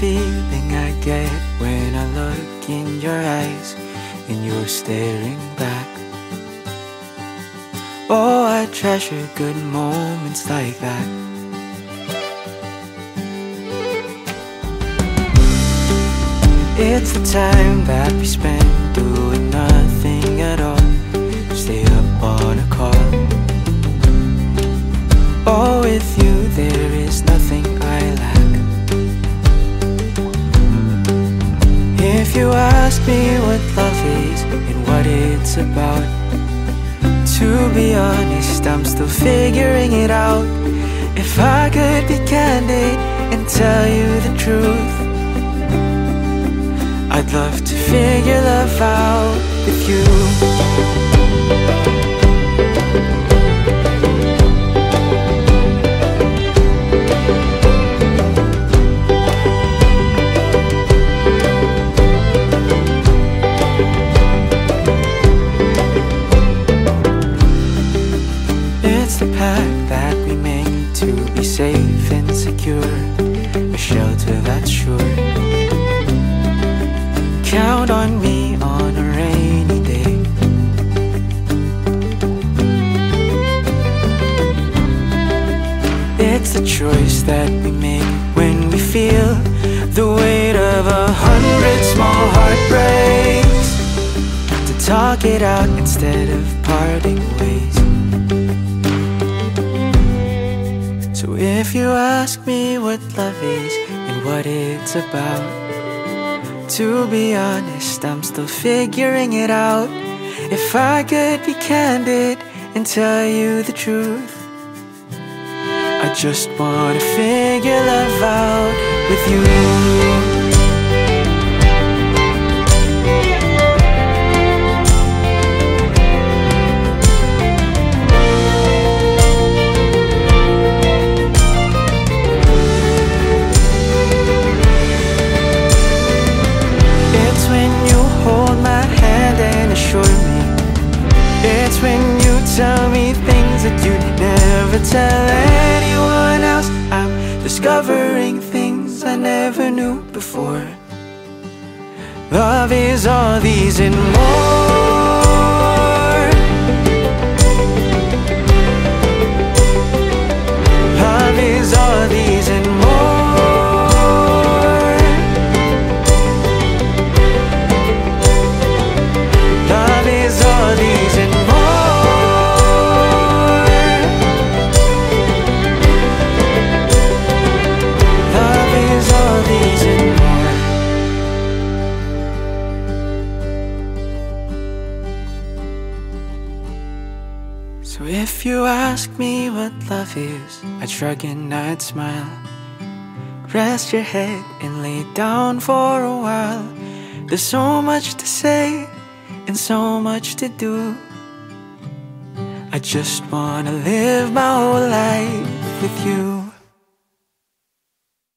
feeling I get when I look in your eyes and you're staring back. Oh, I treasure good moments like that. It's the time that we spend doing. Ask me what love is and what it's about, to be honest, I'm still figuring it out. If I could be candid and tell you the truth, I'd love to figure love out Count on me on a rainy day. It's a choice that we make when we feel the weight of a hundred small heartbreaks. To talk it out instead of parting ways. So if you ask me what love is and what it's about, to be honest, I'm still figuring it out. If I could be candid and tell you the truth, I just wanna figure love out with you. Hand and assure me. It's when you tell me things that you'd never tell anyone else. I'm discovering things I never knew before. Love is all these and more. So if you ask me what love is, I'd shrug and I'd smile. Rest your head and lay down for a while. There's so much to say and so much to do. I just wanna live my whole life with you.